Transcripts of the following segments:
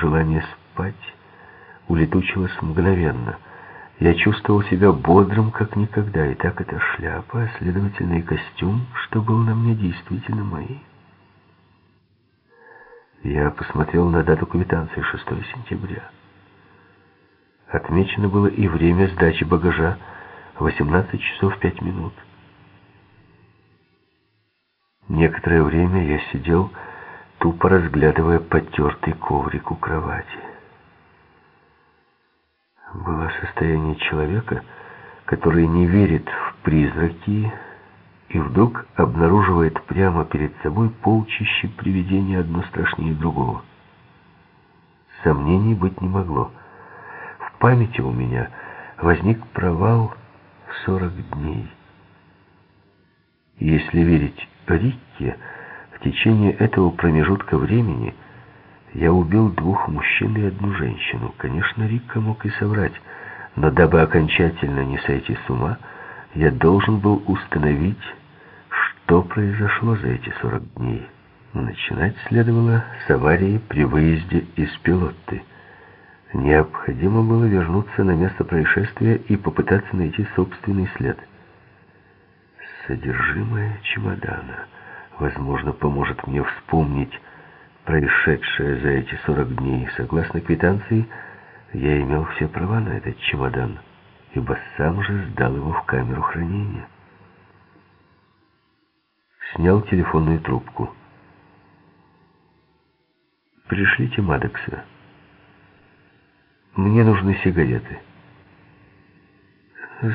Желание спать улетучилось мгновенно. Я чувствовал себя бодрым, как никогда, и так эта шляпа, а костюм, что был на мне, действительно мои. Я посмотрел на дату квитанции 6 сентября. Отмечено было и время сдачи багажа 18 часов 5 минут. Некоторое время я сидел, тупо разглядывая потертый коврик у кровати. Было состояние человека, который не верит в призраки и вдруг обнаруживает прямо перед собой полчище привидений одно страшнее другого. Сомнений быть не могло. В памяти у меня возник провал сорок дней. Если верить Рикке, течение этого промежутка времени я убил двух мужчин и одну женщину. Конечно, Рикка мог и соврать, но дабы окончательно не сойти с ума, я должен был установить, что произошло за эти сорок дней. Начинать следовало с аварии при выезде из пилоты. Необходимо было вернуться на место происшествия и попытаться найти собственный след. Содержимое чемодана, возможно, поможет мне вспомнить происшедшее за эти сорок дней. Согласно квитанции, я имел все права на этот чемодан, ибо сам же сдал его в камеру хранения. Снял телефонную трубку. «Пришлите Мадекса. Мне нужны сигареты.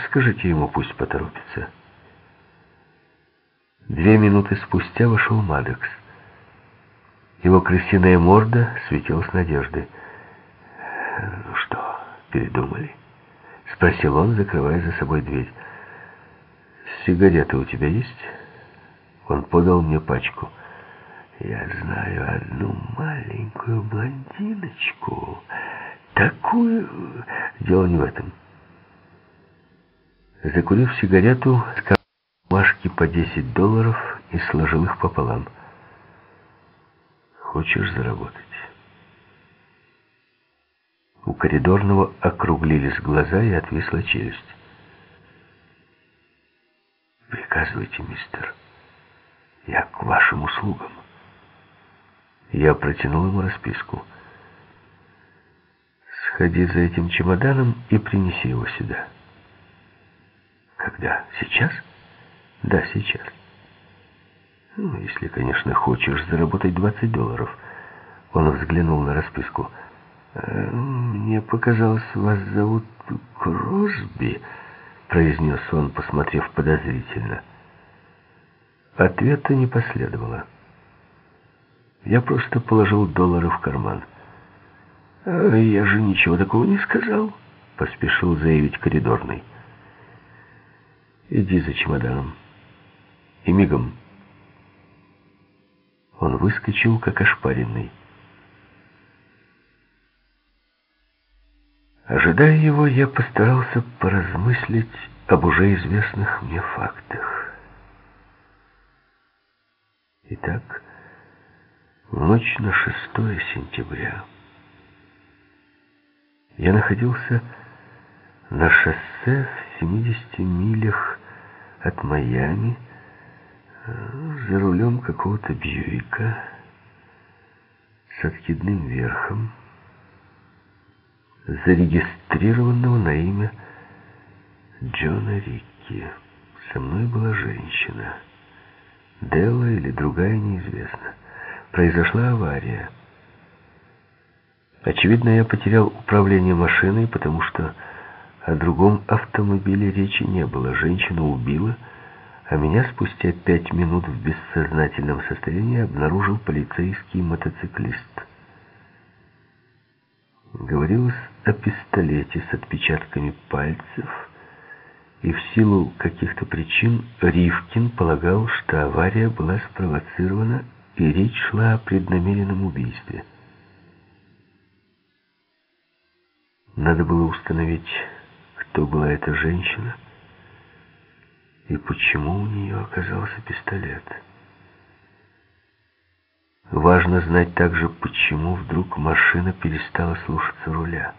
Скажите ему, пусть поторопится». Две минуты спустя вошел Мадекс. Его крысиная морда светилась надеждой. «Ну что, передумали?» — спросил он, закрывая за собой дверь. «Сигареты у тебя есть?» Он подал мне пачку. «Я знаю одну маленькую блондиночку. Такую...» Дело не в этом. Закурив сигарету, сказал бумажки по 10 долларов и сложил их пополам. «Хочешь заработать?» У коридорного округлились глаза и отвисла челюсть. «Приказывайте, мистер. Я к вашим услугам». Я протянул ему расписку. «Сходи за этим чемоданом и принеси его сюда». «Когда? Сейчас?» Да, сейчас. Ну, если, конечно, хочешь заработать 20 долларов. Он взглянул на расписку. «Э, «Мне показалось, вас зовут Кросби», — произнес он, посмотрев подозрительно. Ответа не последовало. Я просто положил доллары в карман. «А «Я же ничего такого не сказал», — поспешил заявить коридорный. «Иди за чемоданом» и мигом. Он выскочил, как ошпаренный. Ожидая его, я постарался поразмыслить об уже известных мне фактах. Итак, в ночь на 6 сентября я находился на шоссе в 70 милях от Майами, за рулем какого-то Бьюика с откидным верхом, зарегистрированного на имя Джона Рикки. Со мной была женщина. Делла или другая, неизвестно. Произошла авария. Очевидно, я потерял управление машиной, потому что о другом автомобиле речи не было. Женщину убила, а меня спустя пять минут в бессознательном состоянии обнаружил полицейский мотоциклист. Говорилось о пистолете с отпечатками пальцев, и в силу каких-то причин Ривкин полагал, что авария была спровоцирована, и речь шла о преднамеренном убийстве. Надо было установить, кто была эта женщина, и почему у нее оказался пистолет. Важно знать также, почему вдруг машина перестала слушаться руля.